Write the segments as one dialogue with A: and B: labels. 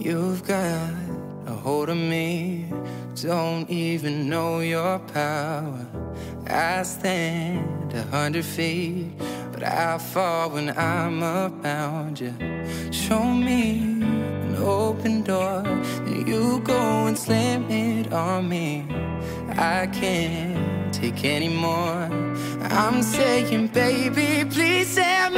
A: You've got a hold of me, don't even know your power. I stand a hundred feet but I fall when I'm around you. Show me an open door, then you go and slam it on me. I can't take anymore. I'm saying, baby, please have mercy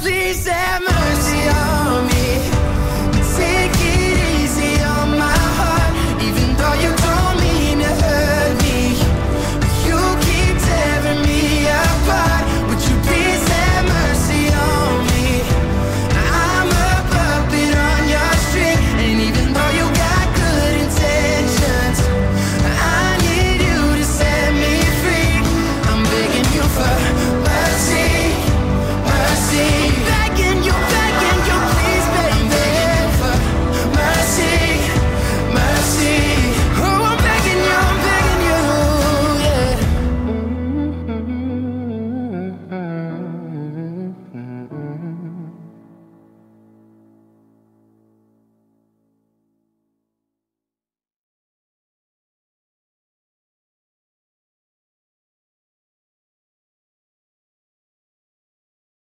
A: please, Emma.